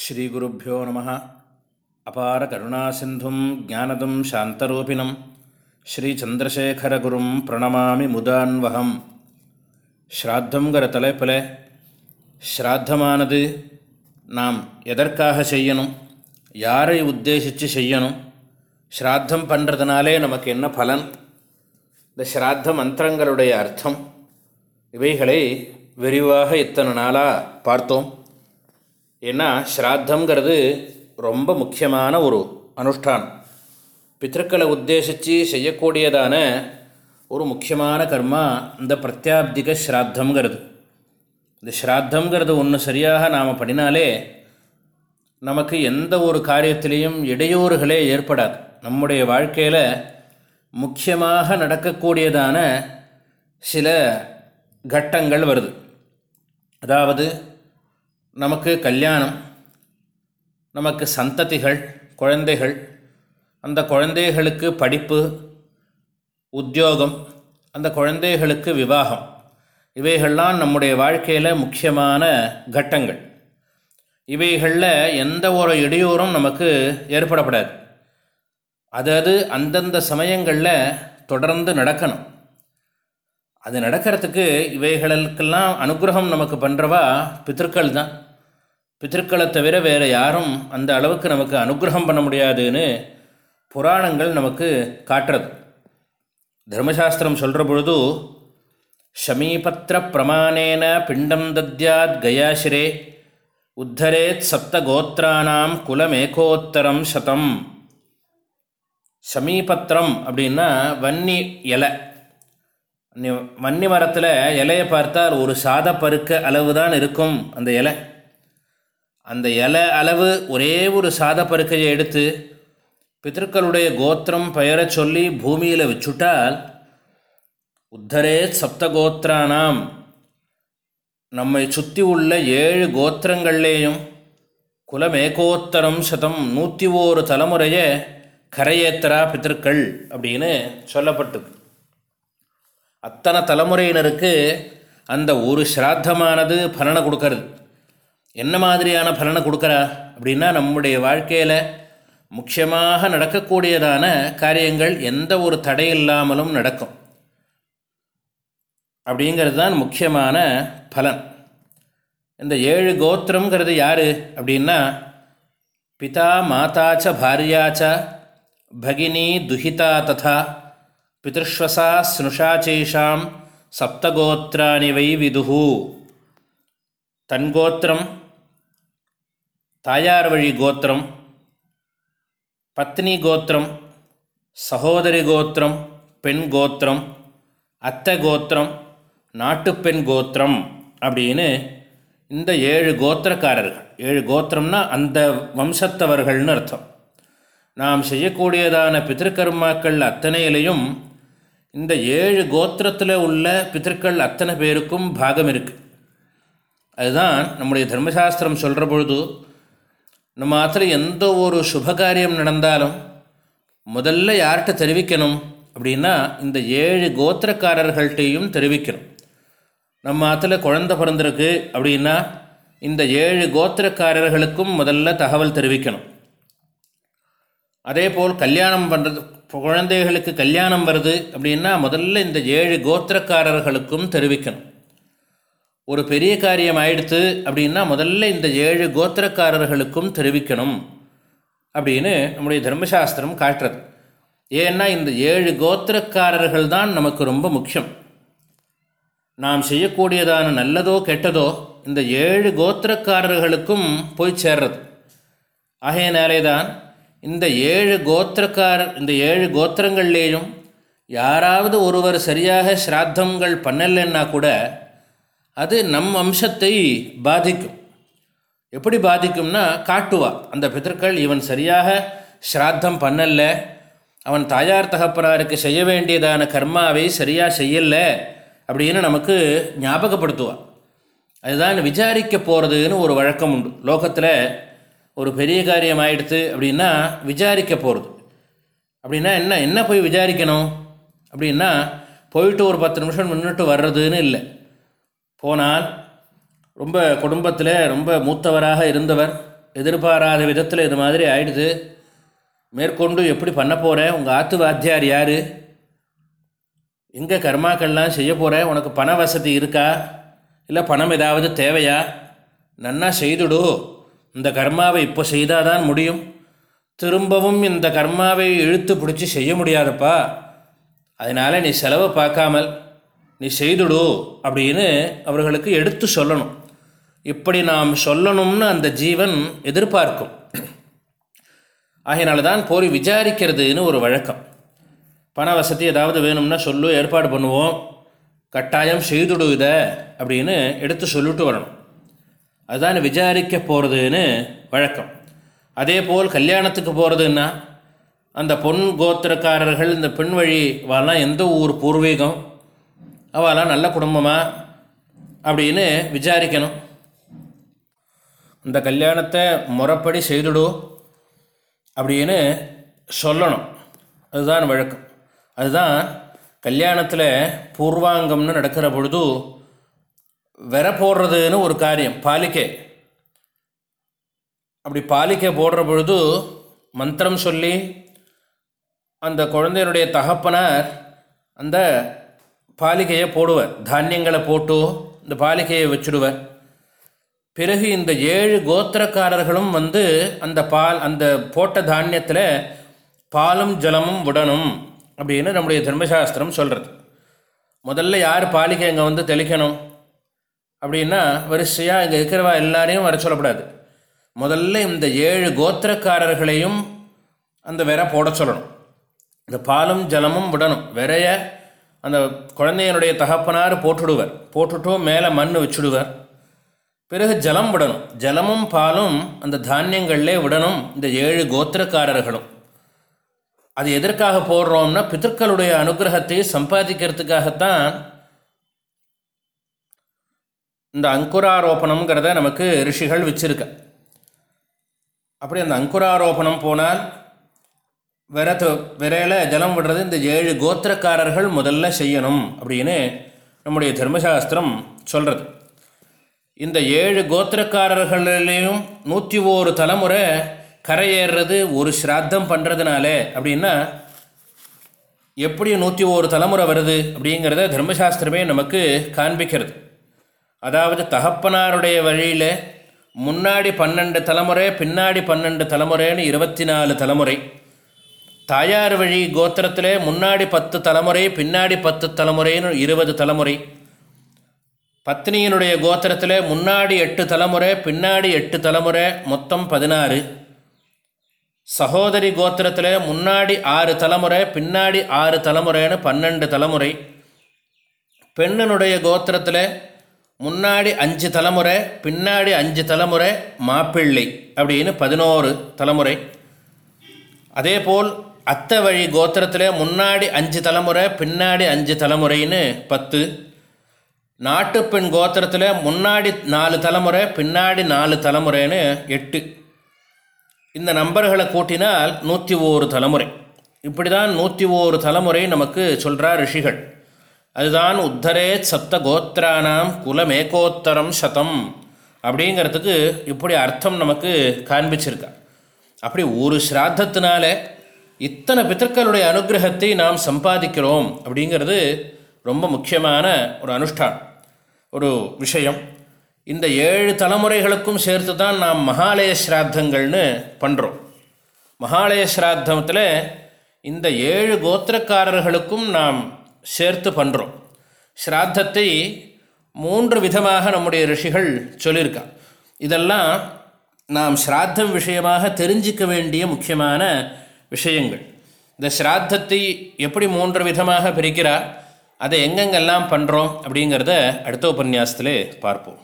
ஸ்ரீகுருப்போ நம. அபார கருணாசிந்தும் ஜானதம் சாந்தரூபிணம். ஸ்ரீச்சந்திரசேகரகுரும் பிரணமாமி முதான்வகம். ஸ்ராத்தங்கிற தலைப்பில் ஸ்ராத்தமானது நாம் எதற்காக செய்யணும்? யாரை உத்தேசித்து செய்யணும்? ஸ்ராத்தம் பண்ணுறதுனாலே நமக்கு என்ன பலன்? இந்த ஸ்ராத்த மந்திரங்களுடைய அர்த்தம். இவைகளை விரிவாக இத்தனை நாளாக பார்த்தோம். ஏன்னா ஸ்ராத்தங்கிறது ரொம்ப முக்கியமான ஒரு அனுஷ்டானம். பித்தர்களை உத்தேசித்து செய்யக்கூடியதான ஒரு முக்கியமான கர்மா இந்த பிரத்யாப்திக ஸ்ராத்தங்கிறது இந்த ஸ்ராத்தங்கிறது ஒன்று சரியாக நாம் பண்ணினாலே நமக்கு எந்த ஒரு காரியத்திலையும் இடையூறுகளே ஏற்படாது. நம்முடைய வாழ்க்கையில் முக்கியமாக நடக்கக்கூடியதான சில கட்டங்கள் வருது. அதாவது நமக்கு கல்யாணம் நமக்கு சந்ததிகள் குழந்தைகள் அந்த குழந்தைகளுக்கு படிப்பு உத்தியோகம் அந்த குழந்தைகளுக்கு விவாகம் இவைகள்லாம் நம்முடைய வாழ்க்கையில் முக்கியமான கட்டங்கள். இவைகளில் எந்த ஒரு இடையூறும் நமக்கு ஏற்படப்படாது. அதாவது அந்தந்த சமயங்களில் தொடர்ந்து நடக்கணும். அது நடக்கிறதுக்கு இவைகளுக்கெல்லாம் அனுகிரகம் நமக்கு பண்ணுறவா பித்திருக்கள் தான். பித்திருக்களை தவிர வேறு யாரும் அந்த அளவுக்கு நமக்கு அனுகிரகம் பண்ண முடியாதுன்னு புராணங்கள் நமக்கு காட்டுறது. தர்மசாஸ்திரம் சொல்கிற பொழுது ஷமீபத்திர பிரமாணேன பிண்டம் தத்யாத் கயாசிரே உத்தரேத் சப்த கோத்திரானாம் குலமேகோத்தரம் சதம். சமீபத்திரம் அப்படின்னா வன்னி இலை. வன்னி மரத்தில் இலையை பார்த்தால் ஒரு சாத பருக்க அளவு தான் இருக்கும் அந்த இலை. அந்த இலை அளவு ஒரே ஒரு சாத பருக்கையை எடுத்து பித்தர்களுடைய கோத்திரம் பெயரை சொல்லி பூமியில் வச்சுட்டால் உத்தரே சப்தகோத்திரானாம். நம்மை சுற்றி உள்ள ஏழு கோத்திரங்கள்லேயும் குலமேகோத்தரம் சதம் நூற்றி ஓரு தலைமுறையை கரையேத்தரா பித்தர்கள் அப்படின்னு சொல்லப்பட்டது. அத்தனை தலைமுறையினருக்கு அந்த ஒரு ஸ்ராத்தமானது பலனை கொடுக்கறது. என்ன மாதிரியான பலனை கொடுக்குறா? அப்படின்னா நம்முடைய வாழ்க்கையில் முக்கியமாக நடக்கக்கூடியதான காரியங்கள் எந்த ஒரு தடை இல்லாமலும் நடக்கும். அப்படிங்கிறது தான் முக்கியமான பலன். இந்த ஏழு கோத்திரங்கிறது யார்? அப்படின்னா பிதா மாதாச்ச பாரியாச்ச பகினி துஹிதா ததா பிதர்ஸ்வசா ஸ்னுஷாச்சேஷாம் சப்தகோத்திராணி வை விதுஹு. தன் கோத்திரம் தாயார் வழி கோத்திரம் பத்னி கோத்திரம் சகோதரி கோத்திரம் பெண் கோத்திரம் அத்தை கோத்திரம் நாட்டுப்பெண் கோத்திரம் அப்படின்னு இந்த ஏழு கோத்திரக்காரர்கள். ஏழு கோத்திரம்னா அந்த வம்சத்தவர்கள்னு அர்த்தம். நாம் செய்யக்கூடியதான பித்திருக்கர்மாக்கள் அத்தனையிலையும் இந்த ஏழு கோத்திரத்தில் உள்ள பித்திருக்கள் அத்தனை பேருக்கும் பாகம் இருக்குது அதுதான் நம்முடைய தர்மசாஸ்திரம் சொல்கிற பொழுது நம்ம ஆற்றுல எந்த ஒரு சுபகாரியம் நடந்தாலும் முதல்ல யார்கிட்ட தெரிவிக்கணும் அப்படின்னா இந்த ஏழு கோத்திரக்காரர்கள்ட்டையும் தெரிவிக்கணும். நம்ம ஆற்றுல குழந்த பிறந்திருக்கு அப்படின்னா இந்த ஏழு கோத்திரக்காரர்களுக்கும் முதல்ல தகவல் தெரிவிக்கணும். அதே போல் கல்யாணம் பண்ணுறது குழந்தைகளுக்கு கல்யாணம் வருது அப்படின்னா முதல்ல இந்த ஏழு கோத்திரக்காரர்களுக்கும் தெரிவிக்கணும். ஒரு பெரிய காரியம் ஆயிடுத்து அப்படின்னா முதல்ல இந்த ஏழு கோத்திரக்காரர்களுக்கும் தெரிவிக்கணும் அப்படின்னு நம்முடைய தர்மசாஸ்திரம் காட்டுறது. ஏன்னா இந்த ஏழு கோத்திரக்காரர்கள் தான் நமக்கு ரொம்ப முக்கியம். நாம் செய்யக்கூடியதான நல்லதோ கெட்டதோ இந்த ஏழு கோத்திரக்காரர்களுக்கும் போய் சேர்றது. ஆகையினாலே தான் இந்த ஏழு கோத்திரக்காரர் இந்த ஏழு கோத்திரங்கள்லேயும் யாராவது ஒருவர் சரியாக ஸ்ராத்தங்கள் பண்ணலைன்னா கூட அது நம் வம்சத்தை பாதிக்கும். எப்படி பாதிக்கும்னா காட்டுவா. அந்த பிதர்கள் இவன் சரியாக ஸ்ராத்தம் பண்ணல. அவன் தாயார் தகப்பனாருக்கு செய்ய வேண்டியதான கர்மாவை சரியாக செய்யலை அப்படின்னு நமக்கு ஞாபகப்படுத்துவாள் அதுதான் விசாரிக்க போகிறதுன்னு ஒரு வழக்கம் உண்டு. லோகத்தில் ஒரு பெரிய காரியம் ஆயிடுத்து அப்படின்னா விசாரிக்க போகிறது அப்படின்னா என்ன? என்ன போய் விசாரிக்கணும்? அப்படின்னா போயிட்டு ஒரு பத்து நிமிஷம் நின்றுட்டு வர்றதுன்னு இல்லை. போனால் ரொம்ப குடும்பத்தில் ரொம்ப மூத்தவராக இருந்தவர் எதிர்பாராத விதத்தில் இது மாதிரி ஆயிடுது. மேற்கொண்டு எப்படி பண்ண போகிற உங்கள் ஆத்து வாத்தியார் யார்? எங்கே கர்மாக்கள்லாம் செய்ய போகிற உனக்கு பண வசதி இருக்கா? இல்லை பணம் ஏதாவது தேவையா? நன்னா செய்துடு. இந்த கர்மாவை இப்போ செய்தால் தான் முடியும். திரும்பவும் இந்த கர்மாவை இழுத்து பிடிச்சி செய்ய முடியாதப்பா. அதனால் நீ செலவை பார்க்காமல் நீ செய்துடு அப்படின்னு அவர்களுக்கு எடுத்து சொல்லணும். இப்படி நாம் சொல்லணும்னு அந்த ஜீவன் எதிர்பார்க்கும். ஆகையினால தான் போய் விசாரிக்கிறதுன்னு ஒரு வழக்கம். பண வசதி ஏதாவது வேணும்னா சொல்லு ஏற்பாடு பண்ணுவோம். கட்டாயம் செய்துடு இதை அப்படின்னு எடுத்து சொல்லிட்டு வரணும். அதுதான் விசாரிக்க போகிறதுன்னு வழக்கம். அதே போல் கல்யாணத்துக்கு போகிறதுன்னா அந்த பொன் கோத்திரக்காரர்கள் இந்த பெண் வழி வாழலாம் எந்த ஊர் பூர்வீகம்? அவெல்லாம் நல்ல குடும்பமா அப்படின்னு விசாரிக்கணும். இந்த கல்யாணத்தை முறைப்படி செய்துடு அப்படின்னு சொல்லணும். அதுதான் வழக்கம். அதுதான் கல்யாணத்தில் பூர்வாங்கம்னு நடக்கிற பொழுது வெற போடுறதுன்னு ஒரு காரியம் பாலிக்கை. அப்படி பாலிக்கை போடுற பொழுது மந்திரம் சொல்லி அந்த குழந்தையினுடைய தகப்பனார் அந்த பாலிகையை போடுவர். தானியங்களை போட்டு இந்த பாலிகையை வச்சுடுவர். பிறகு இந்த ஏழு கோத்திரக்காரர்களும் வந்து அந்த பால் அந்த போட்ட தானியத்தில் பாலும் ஜலமும் விடணும் அப்படின்னு நம்முடைய தர்மசாஸ்திரம் சொல்கிறது முதல்ல யார் பாலிகை இங்கே வந்து தெளிக்கணும்? அப்படின்னா வரிசையாக இங்கே இருக்கிறவா எல்லாரையும் வர சொல்லக்கூடாது முதல்ல இந்த ஏழு கோத்திரக்காரர்களையும் அந்த விரை போட சொல்லணும். இந்த பாலும் ஜலமும் விடணும். விரைய அந்த குழந்தையனுடைய தகப்பனார் போட்டுடுவர் போட்டுட்டும் மேலே மண் வச்சுடுவர். பிறகு ஜலம் விடணும். ஜலமும் பாலும் அந்த தானியங்கள்லே விடணும். இந்த ஏழு கோத்திரக்காரர்களும். அது எதற்காக போடுறோம்னா பித்தர்களுடைய அனுகிரகத்தை சம்பாதிக்கிறதுக்காகத்தான் இந்த அங்குராரோபணம்ங்கிறத நமக்கு ரிஷிகள் வச்சுருக்க. அப்படி அந்த அங்குராரோபணம் போனால் விரத்து விரையில ஜலம் விடுறது இந்த ஏழு கோத்திரக்காரர்கள் முதல்ல செய்யணும் அப்படின்னு நம்முடைய தர்மசாஸ்திரம் சொல்கிறது இந்த ஏழு கோத்திரக்காரர்களிலையும் நூற்றி ஓரு தலைமுறை கரையேறுறது ஒரு ஸ்ராத்தம் பண்ணுறதுனாலே அப்படின்னா எப்படி நூற்றி ஓரு தலைமுறை வருது அப்படிங்கிறத தர்மசாஸ்திரமே நமக்கு காண்பிக்கிறது. அதாவது தகப்பனாருடைய வழியில் முன்னாடி பன்னெண்டு தலைமுறை பின்னாடி பன்னெண்டு தலைமுறைன்னு இருபத்தி நாலு தலைமுறை. தாயார் வழி கோத்திரத்தில் முன்னாடி பத்து தலைமுறை பின்னாடி பத்து தலைமுறைன்னு இருபது தலைமுறை. பத்னியினுடைய கோத்திரத்தில் முன்னாடி எட்டு தலைமுறை பின்னாடி எட்டு தலைமுறை மொத்தம் பதினாறு. சகோதரி கோத்திரத்தில் முன்னாடி ஆறு தலைமுறை பின்னாடி ஆறு தலைமுறைன்னு பன்னெண்டு தலைமுறை. பெண்ணனுடைய கோத்திரத்தில் முன்னாடி அஞ்சு தலைமுறை பின்னாடி அஞ்சு தலைமுறை மாப்பிள்ளை அப்படின்னு பதினோரு தலைமுறை. அதேபோல் அத்தை வழி கோத்திரத்தில் முன்னாடி அஞ்சு தலைமுறை பின்னாடி அஞ்சு தலைமுறைன்னு பத்து. நாட்டுப்பெண் கோத்திரத்தில் முன்னாடி நாலு தலைமுறை பின்னாடி நாலு தலைமுறைன்னு எட்டு. இந்த நம்பர்களை கூட்டினால் நூற்றி ஓரு தலைமுறை. இப்படி தான் நூற்றி ஓரு தலைமுறை நமக்கு சொல்கிறார் ரிஷிகள். அதுதான் உத்தரே சப்த கோத்திரானாம் குலமேகோத்தரம் சதம் அப்படிங்கிறதுக்கு இப்படி அர்த்தம் நமக்கு காண்பிச்சிருக்கா. அப்படி ஒரு ஸ்ராத்தத்தினால இத்தனை பித்தர்களுடைய அனுகிரகத்தை நாம் சம்பாதிக்கிறோம் அப்படிங்கிறது ரொம்ப முக்கியமான ஒரு அனுஷ்டானம் ஒரு விஷயம். இந்த ஏழு தலைமுறைகளுக்கும் சேர்த்து தான் நாம் மகாலய ஸ்ராத்தங்கள்னு பண்ணுறோம் மகாலய ஸ்ராத்தத்தில் இந்த ஏழு கோத்திரக்காரர்களுக்கும் நாம் சேர்த்து பண்ணுறோம் ஸ்ராத்தத்தை மூன்று விதமாக நம்முடைய ரிஷிகள் சொல்லியிருக்கா. இதெல்லாம் நாம் ஸ்ராத்தம் விஷயமாக தெரிஞ்சிக்க வேண்டிய முக்கியமான விஷயங்கள். இந்த ஸ்ராத்தத்தை எப்படி மூன்று விதமாக பிரிக்கிறார் அதை எங்கெங்கெல்லாம் பண்ணுறோம் அப்படிங்கிறத அடுத்த உபன்யாசத்திலே பார்ப்போம்.